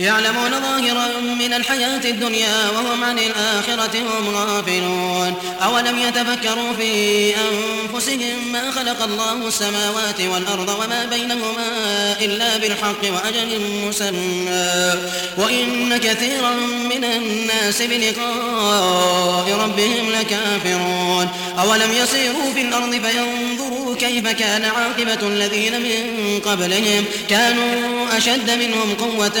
يعلمون ظاهرا من الحياة الدنيا وهم عن الآخرة هم غافلون. أولم يتفكروا في أنفسهم ما خلق الله السماوات والأرض وما بينهما إلا بالحق وأجل مسمى؟ وإن كثيرا من الناس بلقاء ربهم لكافرون. أولم يسيروا في الأرض فينظروا كيف كان عاقبة الذين من قبلهم؟ كانوا أشد منهم قوة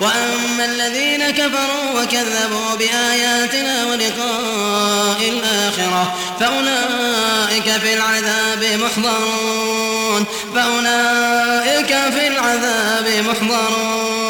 وأما الذين كفروا وكذبوا بآياتنا ولقاء الآخرة فأولئك في العذاب محضرون فأولئك في العذاب محضرون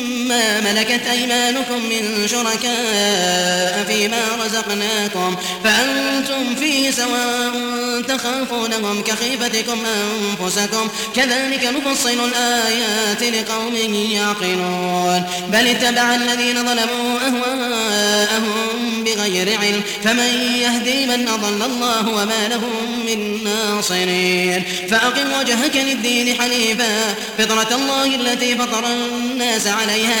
مما ملكت أيمانكم من شركاء فيما رزقناكم. فأنتم فيه سواء تخافونهم كخيفتكم أنفسكم. كذلك نفصل الآيات لقوم يعقلون. بل اتبع الذين ظلموا أهواءهم بغير علم. فمن يهدي من أضل الله وما لهم من ناصرين. فأقم وجهك للدين حنيفا. فطرة الله التي فطر الناس عليها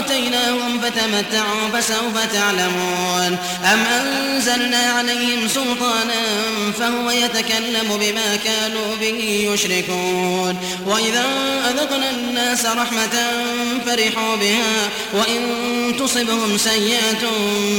آتيناهم فتمتعوا فسوف تعلمون. أم أنزلنا عليهم سلطانا فهو يتكلم بما كانوا به يشركون. وإذا أذقنا الناس رحمة فرحوا بها وإن تصبهم سيئة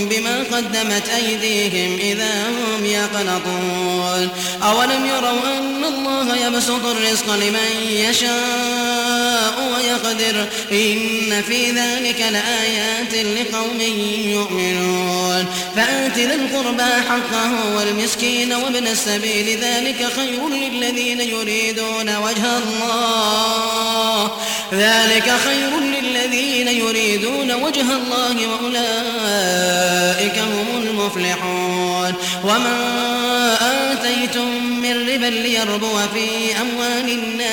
بما قدمت أيديهم إذا هم يقنطون. أولم يروا أن الله يبسط الرزق لمن يشاء ويقدر؟ إن في ذلك لآيات لقوم يؤمنون فآت ذا القربى حقه والمسكين وابن السبيل ذلك خير للذين يريدون وجه الله ذلك خير للذين يريدون وجه الله وأولئك هم المفلحون وما آتيتم من ربا ليربو في أموال الناس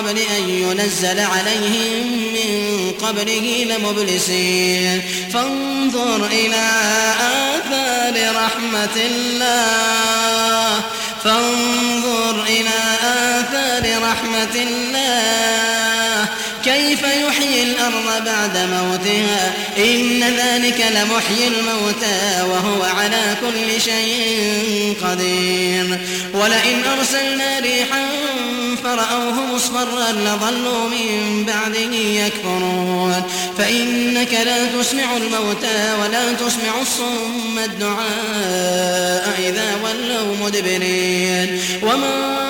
قبل أن ينزل عليهم من قبله لمبلسين. فانظر إلى آثار رحمة الله. فانظر إلى آثار رحمة الله. كيف يحيي الأرض بعد موتها؟ إن ذلك لمحيي الموتى وهو على كل شيء قدير. ولئن أرسلنا ريحا فرأوه مصفرا لظلوا من بعده يكفرون. فإنك لا تسمع الموتى ولا تسمع الصم الدعاء إذا ولوا مدبرين. وما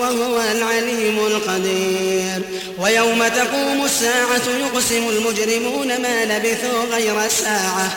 وهو العليم القدير. ويوم تقوم الساعة يقسم المجرمون ما لبثوا غير ساعة.